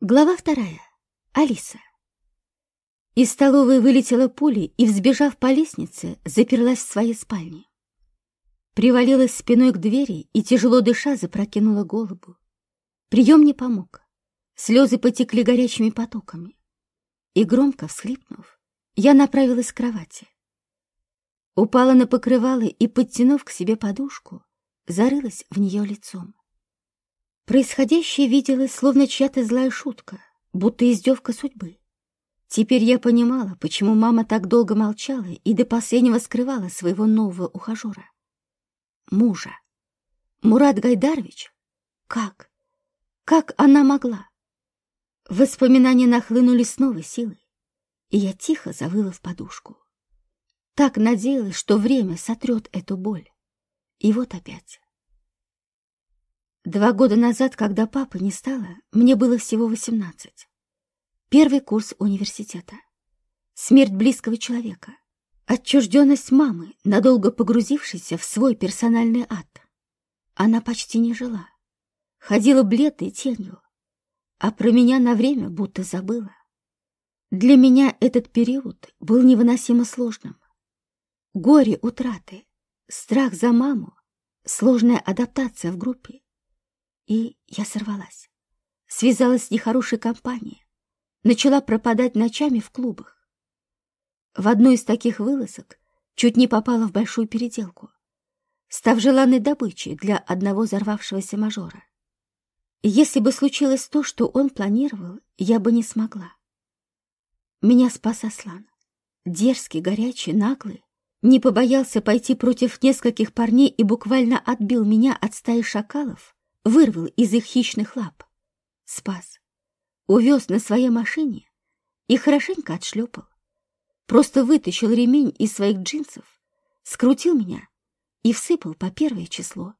Глава вторая. Алиса. Из столовой вылетела пуля и, взбежав по лестнице, заперлась в своей спальне. Привалилась спиной к двери и, тяжело дыша, запрокинула голову. Прием не помог. Слезы потекли горячими потоками. И, громко всхлипнув, я направилась к кровати. Упала на покрывало и, подтянув к себе подушку, зарылась в нее лицом. Происходящее виделось, словно чья-то злая шутка, будто издевка судьбы. Теперь я понимала, почему мама так долго молчала и до последнего скрывала своего нового ухажера. Мужа. Мурат Гайдарович? Как? Как она могла? Воспоминания нахлынули с новой силой, и я тихо завыла в подушку. Так надеялась, что время сотрет эту боль. И вот опять. Два года назад, когда папы не стало, мне было всего восемнадцать. Первый курс университета. Смерть близкого человека. Отчужденность мамы, надолго погрузившейся в свой персональный ад. Она почти не жила. Ходила бледной тенью. А про меня на время будто забыла. Для меня этот период был невыносимо сложным. Горе утраты, страх за маму, сложная адаптация в группе. И я сорвалась. Связалась с нехорошей компанией. Начала пропадать ночами в клубах. В одну из таких вылазок чуть не попала в большую переделку, став желанной добычей для одного взорвавшегося мажора. Если бы случилось то, что он планировал, я бы не смогла. Меня спас Аслан. Дерзкий, горячий, наглый. Не побоялся пойти против нескольких парней и буквально отбил меня от стаи шакалов, вырвал из их хищных лап, спас, увез на своей машине и хорошенько отшлепал. Просто вытащил ремень из своих джинсов, скрутил меня и всыпал по первое число,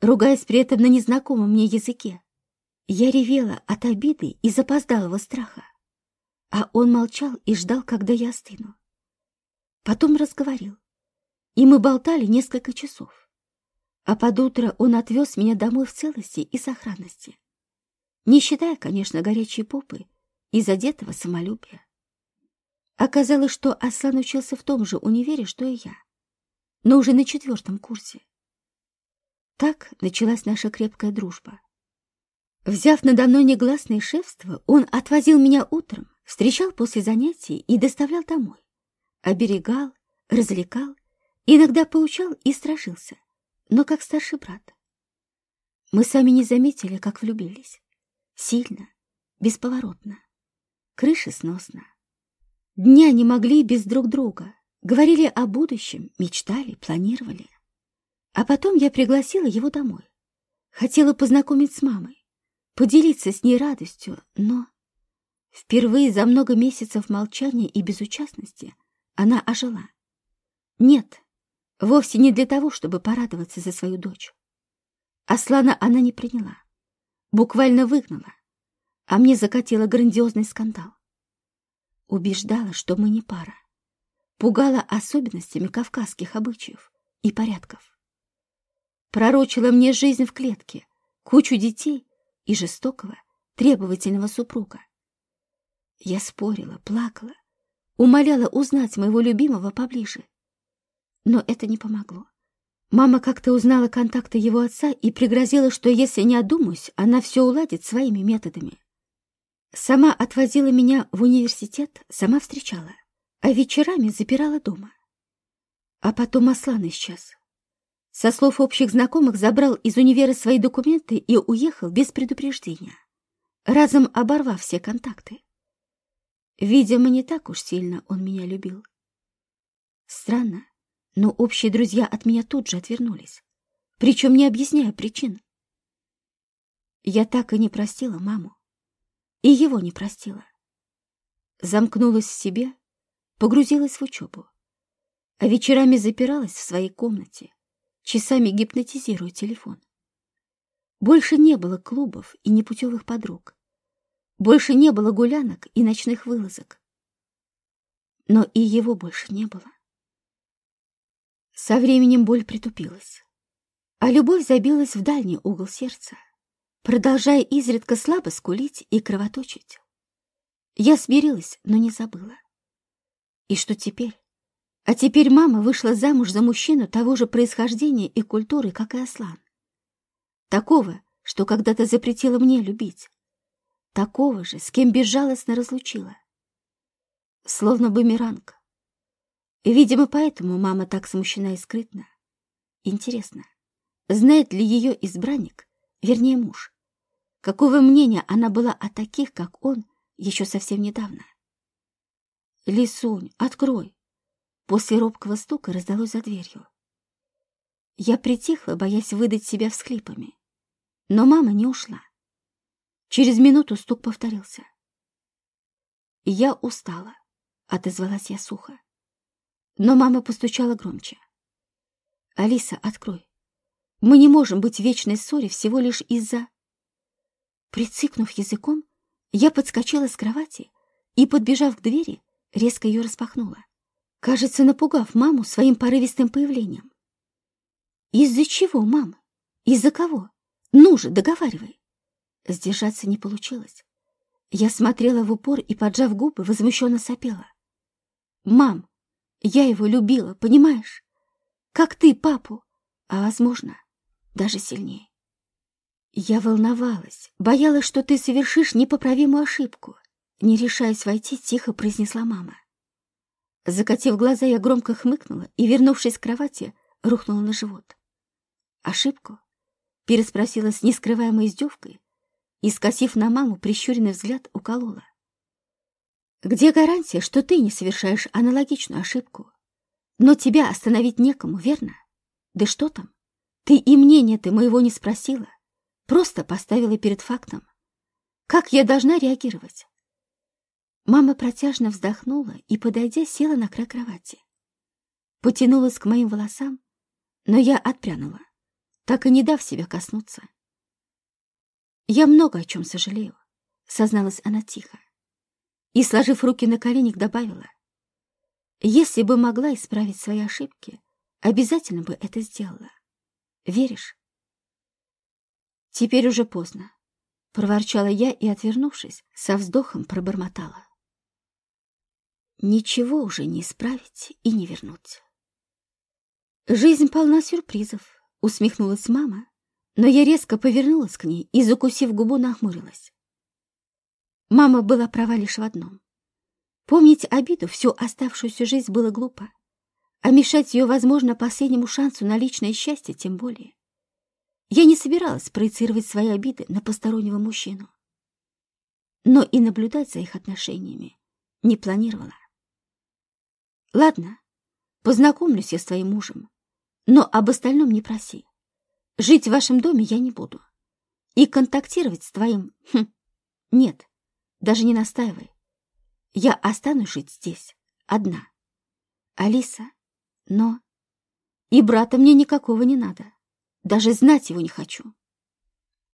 ругаясь при этом на незнакомом мне языке. Я ревела от обиды и запоздалого страха, а он молчал и ждал, когда я остыну. Потом разговорил, и мы болтали несколько часов. А под утро он отвез меня домой в целости и сохранности. Не считая, конечно, горячей попы и задетого самолюбия. Оказалось, что Аслан учился в том же универе, что и я, но уже на четвертом курсе. Так началась наша крепкая дружба. Взяв надо мной негласное шефство, он отвозил меня утром, встречал после занятий и доставлял домой. Оберегал, развлекал, иногда поучал и страшился но как старший брат. Мы сами не заметили, как влюбились. Сильно, бесповоротно, крыши сносно. Дня не могли без друг друга. Говорили о будущем, мечтали, планировали. А потом я пригласила его домой. Хотела познакомить с мамой, поделиться с ней радостью, но... Впервые за много месяцев молчания и безучастности она ожила. Нет, Вовсе не для того, чтобы порадоваться за свою дочь. Аслана она не приняла, буквально выгнала, а мне закатила грандиозный скандал. Убеждала, что мы не пара, пугала особенностями кавказских обычаев и порядков. Пророчила мне жизнь в клетке, кучу детей и жестокого, требовательного супруга. Я спорила, плакала, умоляла узнать моего любимого поближе но это не помогло. Мама как-то узнала контакты его отца и пригрозила, что если не одумаюсь, она все уладит своими методами. Сама отвозила меня в университет, сама встречала, а вечерами запирала дома. А потом Аслан исчез. Со слов общих знакомых забрал из универа свои документы и уехал без предупреждения, разом оборвав все контакты. Видимо, не так уж сильно он меня любил. Странно, но общие друзья от меня тут же отвернулись, причем не объясняя причин. Я так и не простила маму, и его не простила. Замкнулась в себе, погрузилась в учебу, а вечерами запиралась в своей комнате, часами гипнотизируя телефон. Больше не было клубов и непутевых подруг. Больше не было гулянок и ночных вылазок. Но и его больше не было. Со временем боль притупилась, а любовь забилась в дальний угол сердца, продолжая изредка слабо скулить и кровоточить. Я смирилась, но не забыла. И что теперь? А теперь мама вышла замуж за мужчину того же происхождения и культуры, как и Аслан. Такого, что когда-то запретила мне любить. Такого же, с кем безжалостно разлучила. Словно бумеранг. Видимо, поэтому мама так смущена и скрытна. Интересно, знает ли ее избранник, вернее муж, какого мнения она была о таких, как он, еще совсем недавно? «Лисунь, открой!» После робкого стука раздалось за дверью. Я притихла, боясь выдать себя всхлипами. Но мама не ушла. Через минуту стук повторился. «Я устала», — отозвалась я сухо. Но мама постучала громче. «Алиса, открой. Мы не можем быть в вечной ссоре всего лишь из-за...» Прицикнув языком, я подскочила с кровати и, подбежав к двери, резко ее распахнула кажется, напугав маму своим порывистым появлением. «Из-за чего, мама? Из-за кого? Ну же, договаривай!» Сдержаться не получилось. Я смотрела в упор и, поджав губы, возмущенно сопела. «Мам, я его любила, понимаешь? Как ты, папу, а, возможно, даже сильнее. Я волновалась, боялась, что ты совершишь непоправимую ошибку. Не решаясь войти, тихо произнесла мама. Закатив глаза, я громко хмыкнула и, вернувшись к кровати, рухнула на живот. «Ошибку?» — переспросила с нескрываемой издевкой и, скосив на маму прищуренный взгляд, уколола. «Где гарантия, что ты не совершаешь аналогичную ошибку? Но тебя остановить некому, верно? Да что там? Ты и мнения ты моего не спросила, просто поставила перед фактом. Как я должна реагировать?» Мама протяжно вздохнула и, подойдя, села на край кровати. Потянулась к моим волосам, но я отпрянула, так и не дав себя коснуться. «Я много о чем сожалею», — созналась она тихо. И, сложив руки на коленях, добавила. «Если бы могла исправить свои ошибки, обязательно бы это сделала. Веришь?» «Теперь уже поздно», — проворчала я и, отвернувшись, со вздохом пробормотала. Ничего уже не исправить и не вернуть. «Жизнь полна сюрпризов», — усмехнулась мама, но я резко повернулась к ней и, закусив губу, нахмурилась. Мама была права лишь в одном. Помнить обиду всю оставшуюся жизнь было глупо, а мешать ее, возможно, последнему шансу на личное счастье тем более. Я не собиралась проецировать свои обиды на постороннего мужчину, но и наблюдать за их отношениями не планировала. Ладно, познакомлюсь я с твоим мужем, но об остальном не проси. Жить в вашем доме я не буду. И контактировать с твоим... Хм, нет, даже не настаивай. Я останусь жить здесь, одна. Алиса, но... И брата мне никакого не надо. Даже знать его не хочу.